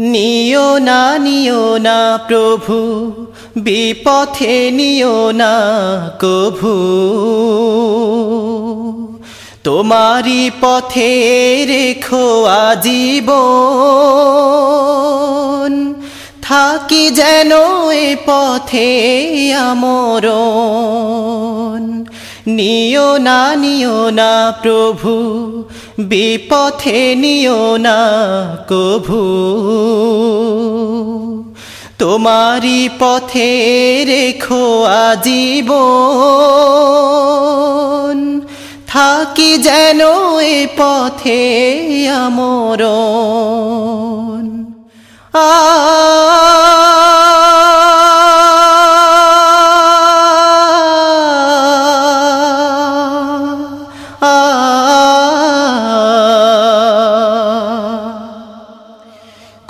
নিও না নিও না প্রভু, বিপথে নিও না কভু। তোমারি পথে রেখো আজীবন, থাকি যেন এ পথে আমরণ। নিও না নিও না প্রভু, বিপথে নিও না কভু। তোমারি পথে রেখো আজীবন, থাকি যেন এ পথে আমরণ। আ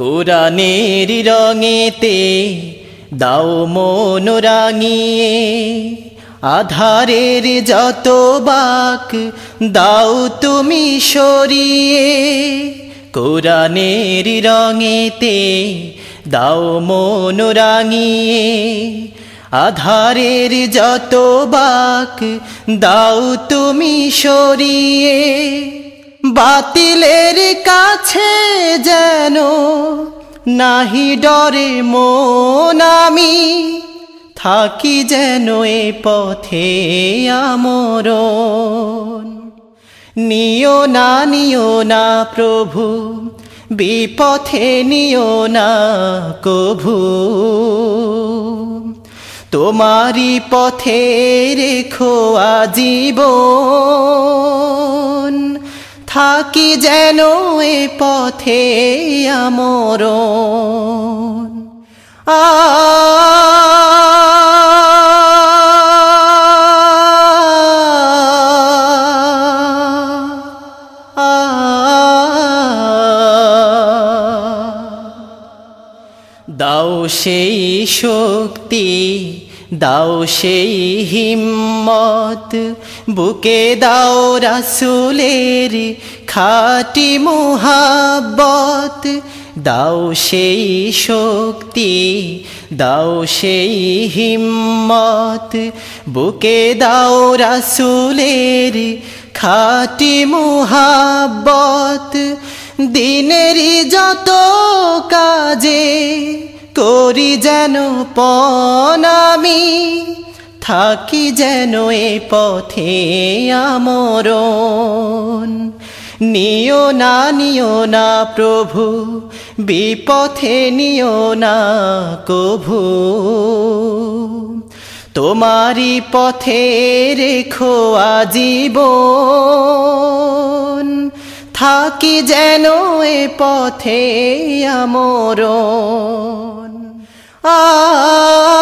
কোরআনের রঙেতে দাও মন রাঙিয়ে, আধারের যত বাক দাও তুমি সরিয়ে। কোরআনের রঙেতে দাও মন রাঙিয়ে আধারের যত বাক, দাও তুমি সরিয়ে। বাতিলের কাছে যেন নাহি ডরে মন আমি, থাকি যেন এ পথে আমর নিও না নিও না প্রভু, বিপথে নিও না কভু। তোমারি পথে রেখো আজীবন। থাকি যেন এ পথে আমরণ। আ দাও সেই শক্তি, দাও সেই হিম্মত, বুকে দাও রাসুলের খাটি মোহাব্বত। দাও সেই শক্তি, দাও সেই হিম্মত, বুকে দাও রাসুলের খাটি মোহাব্বত। দিনেরই যত কাজে করি যেন পনামি থাকি যেন এ পথে আমরণ। নিও না নিও না প্রভু, বিপথে নিও না কভু। তোমারি পথে রেখো আজীবন, থাকি যেন এ পথে আমরণ। আ